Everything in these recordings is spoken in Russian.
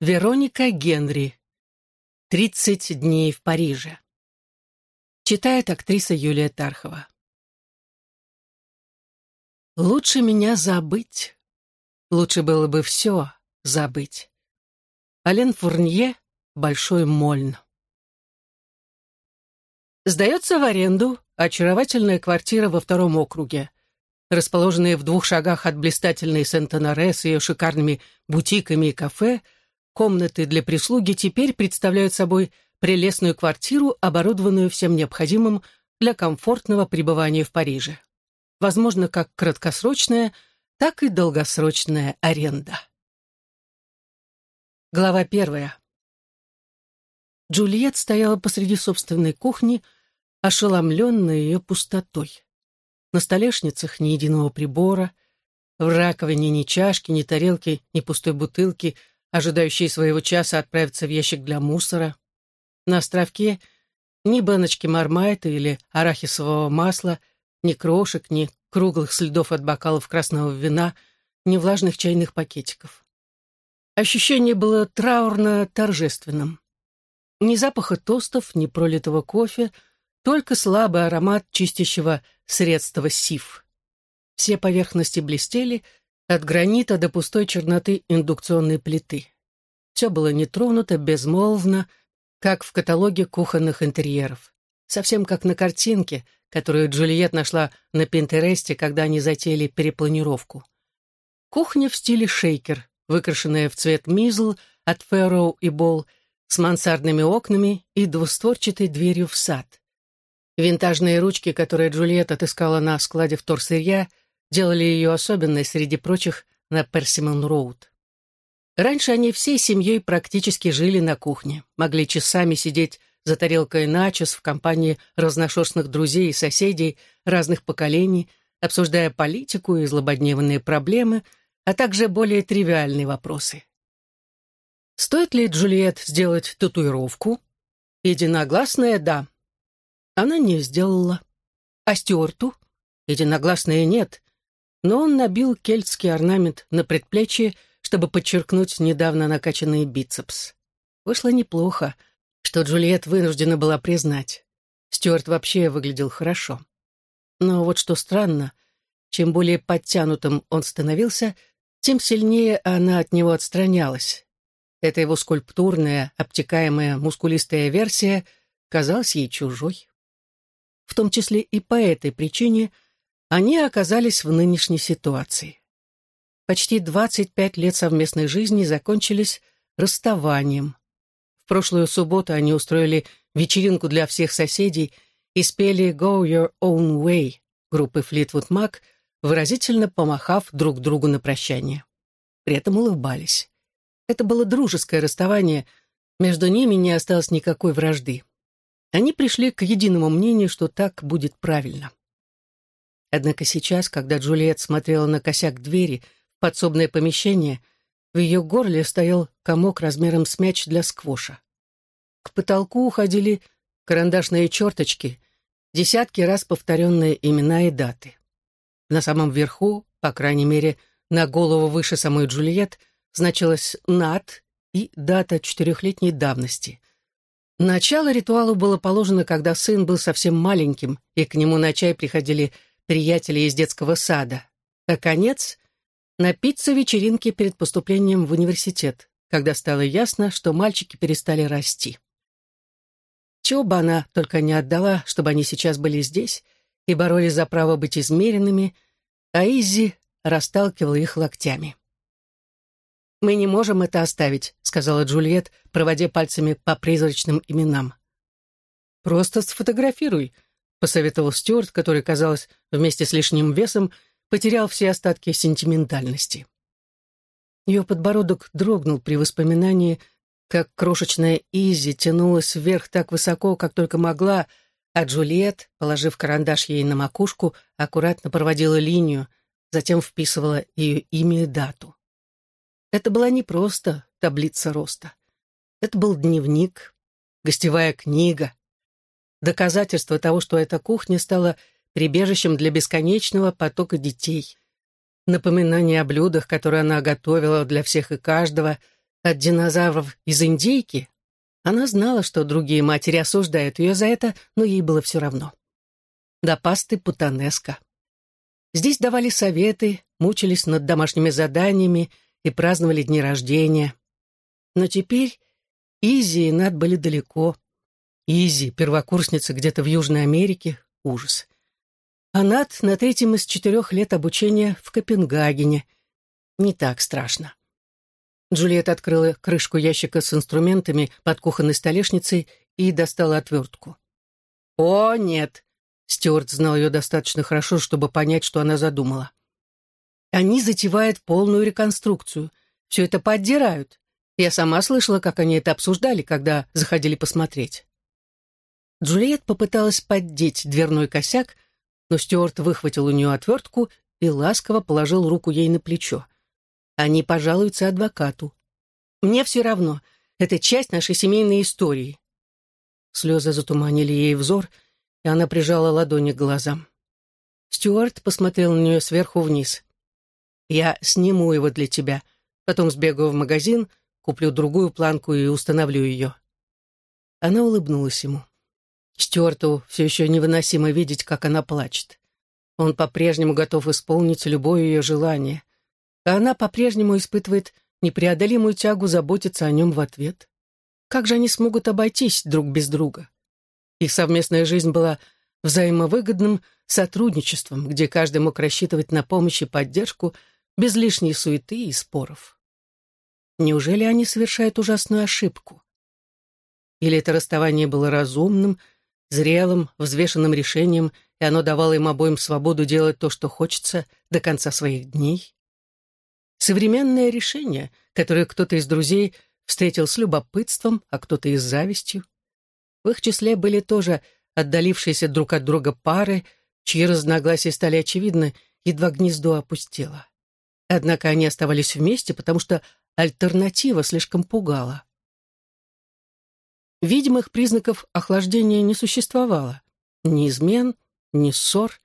Вероника Генри. «Тридцать дней в Париже». Читает актриса Юлия Тархова. Лучше меня забыть. Лучше было бы все забыть. Ален Фурнье, Большой Мольн. Сдается в аренду очаровательная квартира во втором округе. Расположенная в двух шагах от блистательной Сент-Анаре с ее шикарными бутиками и кафе – Комнаты для прислуги теперь представляют собой прелестную квартиру, оборудованную всем необходимым для комфортного пребывания в Париже. Возможно, как краткосрочная, так и долгосрочная аренда. Глава первая. Джульет стояла посреди собственной кухни, ошеломленная ее пустотой. На столешницах ни единого прибора, в раковине ни чашки, ни тарелки, ни пустой бутылки — ожидающие своего часа отправиться в ящик для мусора. На островке ни баночки мармайта или арахисового масла, ни крошек, ни круглых следов от бокалов красного вина, ни влажных чайных пакетиков. Ощущение было траурно-торжественным. Ни запаха тостов, ни пролитого кофе, только слабый аромат чистящего средства сиф. Все поверхности блестели, от гранита до пустой черноты индукционной плиты. Все было нетронуто, безмолвно, как в каталоге кухонных интерьеров. Совсем как на картинке, которую Джульет нашла на Пинтересте, когда они затеяли перепланировку. Кухня в стиле шейкер, выкрашенная в цвет мизл от Фэрроу и Бол, с мансардными окнами и двустворчатой дверью в сад. Винтажные ручки, которые Джульет отыскала на складе вторсырья, делали ее особенной среди прочих на Персимон-Роуд. Раньше они всей семьей практически жили на кухне, могли часами сидеть за тарелкой начос в компании разношерстных друзей и соседей разных поколений, обсуждая политику и злободневные проблемы, а также более тривиальные вопросы. Стоит ли Джульет сделать татуировку? Единогласное «да». Она не сделала. А Стюарту? Единогласное «нет» но он набил кельтский орнамент на предплечье, чтобы подчеркнуть недавно накачанный бицепс. Вышло неплохо, что Джульет вынуждена была признать. Стюарт вообще выглядел хорошо. Но вот что странно, чем более подтянутым он становился, тем сильнее она от него отстранялась. Эта его скульптурная, обтекаемая, мускулистая версия казалась ей чужой. В том числе и по этой причине – они оказались в нынешней ситуации. Почти 25 лет совместной жизни закончились расставанием. В прошлую субботу они устроили вечеринку для всех соседей и спели «Go Your Own Way» группы Fleetwood Mac, выразительно помахав друг другу на прощание. При этом улыбались. Это было дружеское расставание, между ними не осталось никакой вражды. Они пришли к единому мнению, что так будет правильно. Однако сейчас, когда Джульет смотрела на косяк двери в подсобное помещение, в ее горле стоял комок размером с мяч для сквоша. К потолку уходили карандашные черточки, десятки раз повторенные имена и даты. На самом верху, по крайней мере, на голову выше самой Джульет, значилась «НАТ» и дата четырехлетней давности. Начало ритуала было положено, когда сын был совсем маленьким, и к нему на чай приходили приятелей из детского сада. А конец — напиться вечеринки перед поступлением в университет, когда стало ясно, что мальчики перестали расти. Чего бы она только не отдала, чтобы они сейчас были здесь и боролись за право быть измеренными, а Изи расталкивала их локтями. «Мы не можем это оставить», — сказала Джульет, проводя пальцами по призрачным именам. «Просто сфотографируй», посоветовал Стюарт, который, казалось, вместе с лишним весом потерял все остатки сентиментальности. Ее подбородок дрогнул при воспоминании, как крошечная Изи тянулась вверх так высоко, как только могла, а Джульет, положив карандаш ей на макушку, аккуратно проводила линию, затем вписывала ее имя и дату. Это была не просто таблица роста. Это был дневник, гостевая книга, доказательство того, что эта кухня стала прибежищем для бесконечного потока детей. Напоминание о блюдах, которые она готовила для всех и каждого, от динозавров из индейки, она знала, что другие матери осуждают ее за это, но ей было все равно. До пасты путанеска. Здесь давали советы, мучились над домашними заданиями и праздновали дни рождения. Но теперь Изи и Над были далеко. Изи, первокурсница где-то в Южной Америке, ужас. А Над на третьем из четырех лет обучения в Копенгагене. Не так страшно. Джульетта открыла крышку ящика с инструментами под кухонной столешницей и достала отвертку. «О, нет!» Стюарт знал ее достаточно хорошо, чтобы понять, что она задумала. «Они затевают полную реконструкцию. Все это поддирают. Я сама слышала, как они это обсуждали, когда заходили посмотреть». Джульет попыталась поддеть дверной косяк, но Стюарт выхватил у нее отвертку и ласково положил руку ей на плечо. Они пожалуются адвокату. Мне все равно. Это часть нашей семейной истории. Слезы затуманили ей взор, и она прижала ладони к глазам. Стюарт посмотрел на нее сверху вниз. «Я сниму его для тебя, потом сбегаю в магазин, куплю другую планку и установлю ее». Она улыбнулась ему. Стюарту все еще невыносимо видеть, как она плачет. Он по-прежнему готов исполнить любое ее желание — а она по-прежнему испытывает непреодолимую тягу заботиться о нем в ответ. Как же они смогут обойтись друг без друга? Их совместная жизнь была взаимовыгодным сотрудничеством, где каждый мог рассчитывать на помощь и поддержку без лишней суеты и споров. Неужели они совершают ужасную ошибку? Или это расставание было разумным, зрелым, взвешенным решением, и оно давало им обоим свободу делать то, что хочется, до конца своих дней? Современное решение, которое кто-то из друзей встретил с любопытством, а кто-то и с завистью. В их числе были тоже отдалившиеся друг от друга пары, чьи разногласия стали очевидны, едва гнездо опустело. Однако они оставались вместе, потому что альтернатива слишком пугала. Видимых признаков охлаждения не существовало. Ни измен, ни ссор.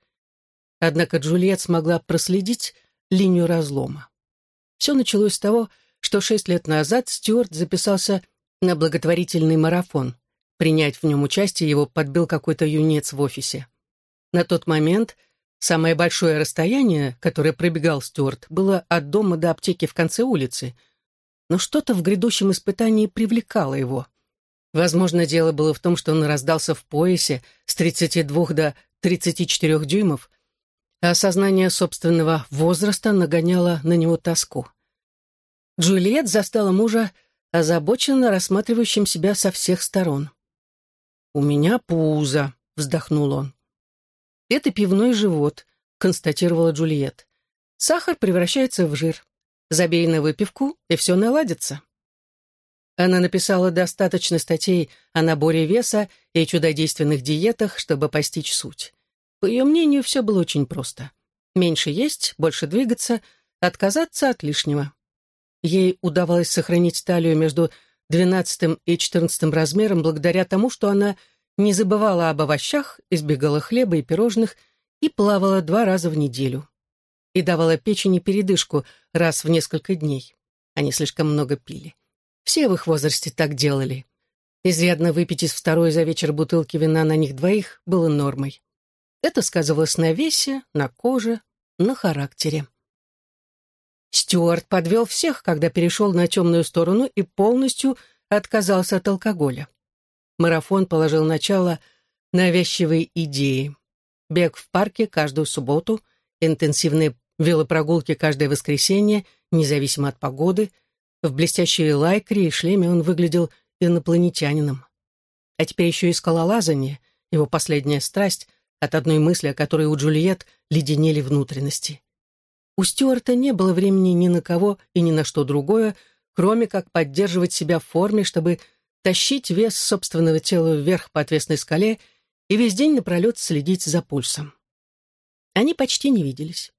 Однако Джульет смогла проследить линию разлома. Все началось с того, что шесть лет назад Стюарт записался на благотворительный марафон. Принять в нем участие его подбил какой-то юнец в офисе. На тот момент самое большое расстояние, которое пробегал Стюарт, было от дома до аптеки в конце улицы. Но что-то в грядущем испытании привлекало его. Возможно, дело было в том, что он раздался в поясе с 32 до 34 дюймов, а осознание собственного возраста нагоняло на него тоску. Джульет застала мужа озабоченно рассматривающим себя со всех сторон. «У меня пузо», — вздохнул он. «Это пивной живот», — констатировала Джульет. «Сахар превращается в жир. Забей на выпивку, и все наладится». Она написала достаточно статей о наборе веса и чудодейственных диетах, чтобы постичь суть. По ее мнению, все было очень просто. Меньше есть, больше двигаться, отказаться от лишнего. Ей удавалось сохранить талию между двенадцатым и четырнадцатым размером благодаря тому, что она не забывала об овощах, избегала хлеба и пирожных и плавала два раза в неделю. И давала печени передышку раз в несколько дней. Они слишком много пили. Все в их возрасте так делали. Изрядно выпить из второй за вечер бутылки вина на них двоих было нормой. Это сказывалось на весе, на коже, на характере. Стюарт подвел всех, когда перешел на темную сторону и полностью отказался от алкоголя. Марафон положил начало навязчивой идеи. Бег в парке каждую субботу, интенсивные велопрогулки каждое воскресенье, независимо от погоды. В блестящей лайкре и шлеме он выглядел инопланетянином. А теперь еще и скалолазание, его последняя страсть — от одной мысли, о которой у Джульет леденели внутренности. У Стюарта не было времени ни на кого и ни на что другое, кроме как поддерживать себя в форме, чтобы тащить вес собственного тела вверх по отвесной скале и весь день напролет следить за пульсом. Они почти не виделись.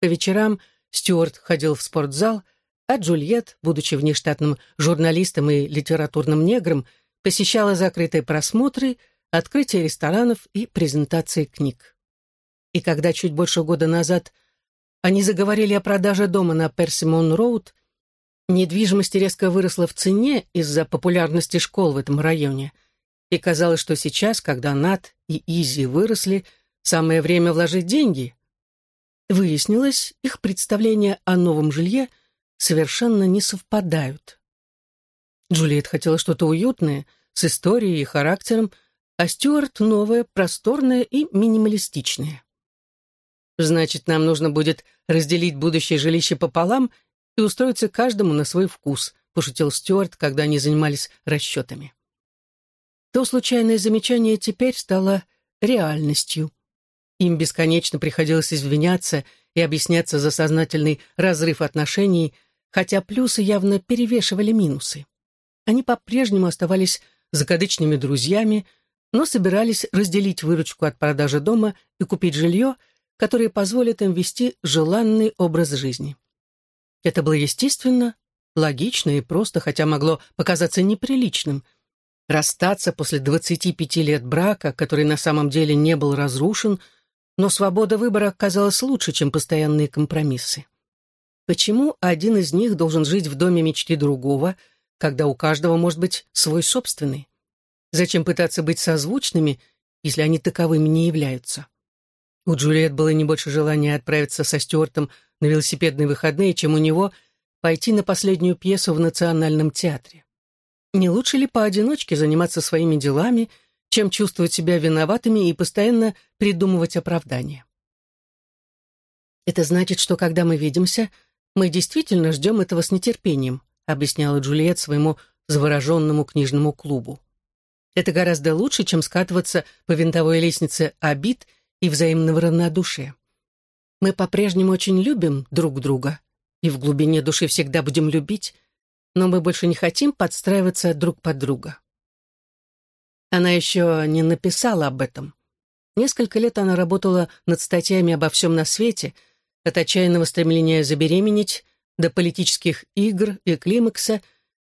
По вечерам Стюарт ходил в спортзал, а Джульет, будучи внештатным журналистом и литературным негром, посещала закрытые просмотры — открытие ресторанов и презентации книг. И когда чуть больше года назад они заговорили о продаже дома на Персимон-Роуд, Недвижимость резко выросла в цене из-за популярности школ в этом районе, и казалось, что сейчас, когда Нат и Изи выросли, самое время вложить деньги. Выяснилось, их представления о новом жилье совершенно не совпадают. Джульет хотела что-то уютное, с историей и характером, а Стюарт — новое, просторное и минималистичное. Значит, нам нужно будет разделить будущее жилище пополам и устроиться каждому на свой вкус», — пошутил Стюарт, когда они занимались расчетами. То случайное замечание теперь стало реальностью. Им бесконечно приходилось извиняться и объясняться за сознательный разрыв отношений, хотя плюсы явно перевешивали минусы. Они по-прежнему оставались закадычными друзьями, но собирались разделить выручку от продажи дома и купить жилье, которое позволит им вести желанный образ жизни. Это было естественно, логично и просто, хотя могло показаться неприличным. Расстаться после 25 лет брака, который на самом деле не был разрушен, но свобода выбора оказалась лучше, чем постоянные компромиссы. Почему один из них должен жить в доме мечты другого, когда у каждого может быть свой собственный? Зачем пытаться быть созвучными, если они таковыми не являются? У Джульет было не больше желания отправиться со Стюартом на велосипедные выходные, чем у него пойти на последнюю пьесу в Национальном театре. Не лучше ли поодиночке заниматься своими делами, чем чувствовать себя виноватыми и постоянно придумывать оправдания? «Это значит, что когда мы видимся, мы действительно ждем этого с нетерпением», объясняла Джульет своему завороженному книжному клубу. «Это гораздо лучше, чем скатываться по винтовой лестнице обид и взаимного равнодушия. Мы по-прежнему очень любим друг друга и в глубине души всегда будем любить, но мы больше не хотим подстраиваться друг под друга. Она еще не написала об этом. Несколько лет она работала над статьями обо всем на свете, от отчаянного стремления забеременеть до политических игр и климакса,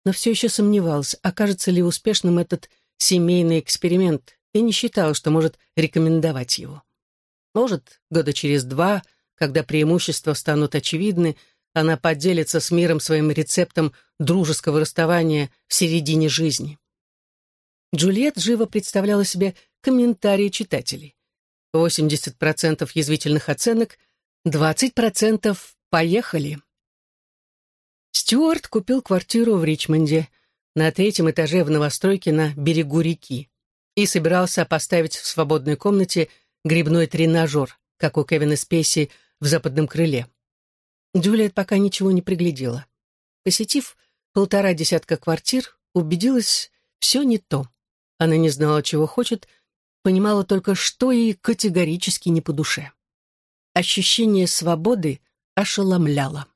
но все еще сомневалась, окажется ли успешным этот семейный эксперимент, и не считала, что может рекомендовать его. Может, года через два, когда преимущества станут очевидны, она поделится с миром своим рецептом дружеского расставания в середине жизни. Джульет живо представляла себе комментарии читателей. 80% язвительных оценок, 20% «поехали». Стюарт купил квартиру в Ричмонде на третьем этаже в новостройке на берегу реки и собирался поставить в свободной комнате грибной тренажер, как у Кевина Спейси в западном крыле. Джулиет пока ничего не приглядела. Посетив полтора десятка квартир, убедилась, все не то. Она не знала, чего хочет, понимала только, что ей категорически не по душе. Ощущение свободы ошеломляло.